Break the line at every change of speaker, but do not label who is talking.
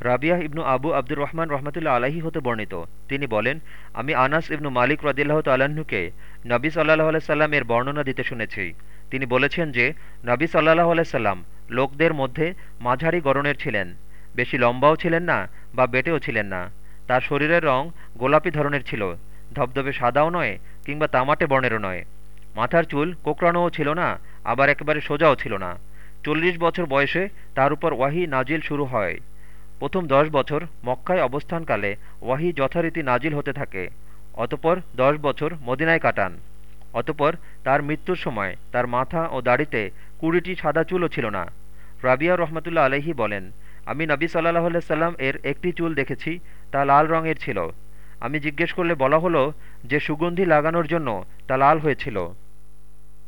রাবিয়াহ ইবনু আবু আব্দুর রহমান রহমতুল্লা আলাহি হতে বর্ণিত। তিনি বলেন, আমি আনাস ইবনু মালিক রদিল্লাহ তাল্লাহ্নকে নবী সাল্লাহ আলাইসাল্লাম এর বর্ণনা দিতে শুনেছি। তিনি বলেছেন যে, নবী সাল্লাহ আলাইসাল্লাম লোকদের মধ্যে মাঝারি গরনের ছিলেন। বেশি লম্বাও ছিলেন না বা বেটেও ছিলেন না। তার শরীরের রং গোলাপি ধরনের ছিল। ধবধবে সাদাও নয় কিংবা তামাটে বর্ণেরও নয়। মাথার চুল কোকড়ানোও ছিল না, আবার একেবারে সোজাও ছিল না। চল্লিশ বছর বয়সে তার উপর ওয়াহি নাজিল শুরু হয়। প্রথম দশ বছর মক্কায় অবস্থানকালে ওয়াহি যথারীতি নাজিল হতে থাকে, অতপর দশ বছর মদিনায় কাটান। অতপর তার মৃত্যুর সময় তার মাথা ও দাড়িতে কুড়িটি সাদা চুলও ছিল না। রাবিয়া রহমতুল্লা আলহি বলেন, আমি নবী সাল্লাহ সাল্লাম এর একটি চুল দেখেছি, তা লাল রঙের ছিল। আমি জিজ্ঞেস করলে বলা হলো যে সুগন্ধি লাগানোর জন্য তা লাল হয়েছিল।